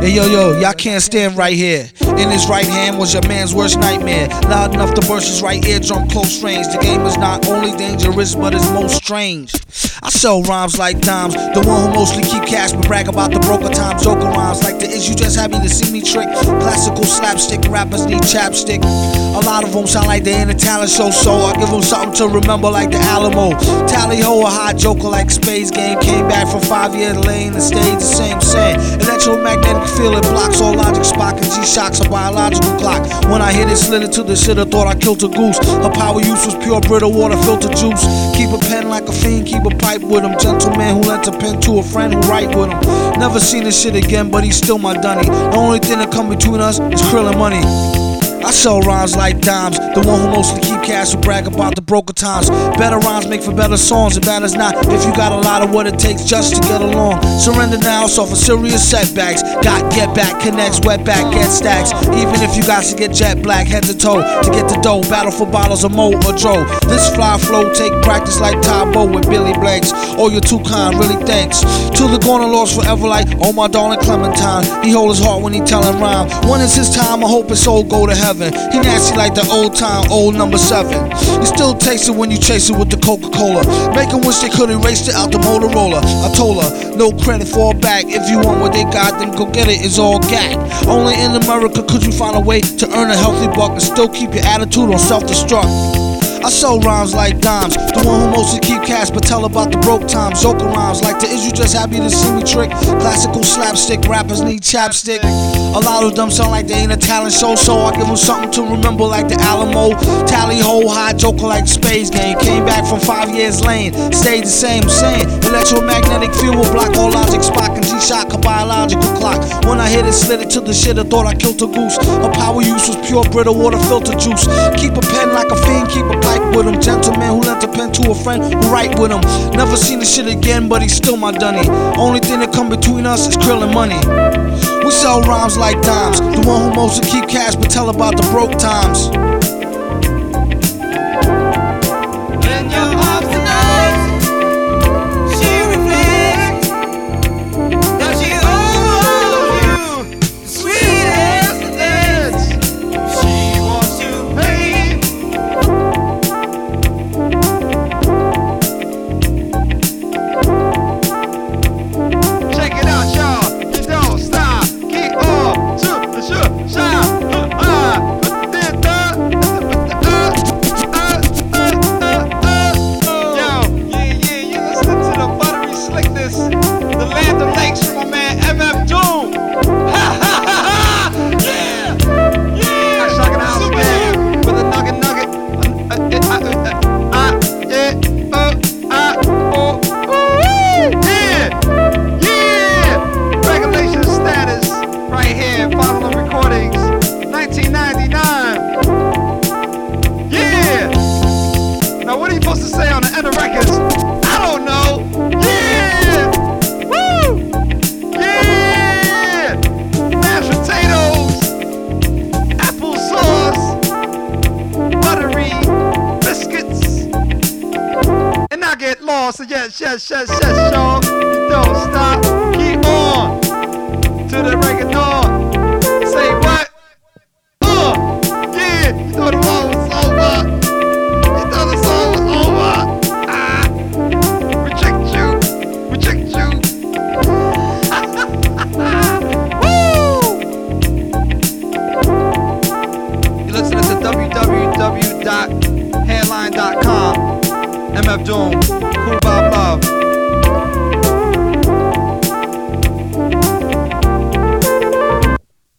Hey yo yo, y'all can't stand right here. In his right hand was your man's worst nightmare. Loud enough to burst his right eardrum close range. The game is not only dangerous, but it's most strange. I sell rhymes like dimes, the one who mostly keep cash but brag about the broker times. Joker rhymes like the is you just happy to see me trick. Classical slapstick rappers need chapstick. A lot of them sound like they in a talent show, so I give them something to remember like the Alamo. Tally ho, a hot joker like Space Ghost. Came back from five years lane and stayed the same. Saying electromagnetic it blocks all logic. Spock and G shocks a biological clock. When I hit it, slid it to the shitter, thought I killed a goose. Her power use was pure Brita water filter juice. Keep a pen like a fiend, keep a pipe with him. Gentleman who lent a pen to a friend who write with him. Never seen this shit again, but he's still my dunny. The only thing that come between us is krill money. I sell rhymes like dimes, the one who mostly keep cash will brag about the broker times. Better rhymes make for better songs, and bad as not if you got a lot of what it takes just to get along. Surrender now, so for serious setbacks. Got get back, connects, wet back, get stacks. Even if you got to get jet black, head to toe to get the dough. Battle for bottles of Mo or Dro. This fly flow take practice like Tae Bo with Billy Blanks. Oh, you're too kind, really thanks. To the corner lost forever like, oh my darling Clementine. He hold his heart when he tellin' rhyme. When it's his time, I hope his soul go to heaven. He nasty like the old time, old number seven. You still taste it when you chase it with the Coca Cola. Make Make 'em wish they could erase it out the Motorola. I told her, no credit, fall back. If you want what they got, then go get it. It's all gag. Only in America could you find a way to earn a healthy buck and still keep your attitude on self destruct. I sell rhymes like dimes, the one who mostly keep cash but tell about the broke times. Joker rhymes like the is you just happy to see me trick. Classical slapstick rappers need chapstick. A lot of them sound like they ain't a talent show, so I give them something to remember like the Alamo. Tally ho, high joker like Space Ghost. Came back from five years lane, stayed the same, same. Electromagnetic field will block all logic. Spock and G shock a biological clock. When I hit it, slid it to the shit, I thought I killed a goose. Her power use was pure Brita water filter juice. Keep a pen like a fiend, keep a pipe with him. Gentleman who lent a pen to a friend who write with him. Never seen this shit again, but he's still my dunny. Only thing that come between us is krill and money. We sell rhymes like dimes, the one who mostly keep cash but tell about the broke times. Lost. Yes, yes, yes, yes, y'all. Don't stop. Cool Bob Love.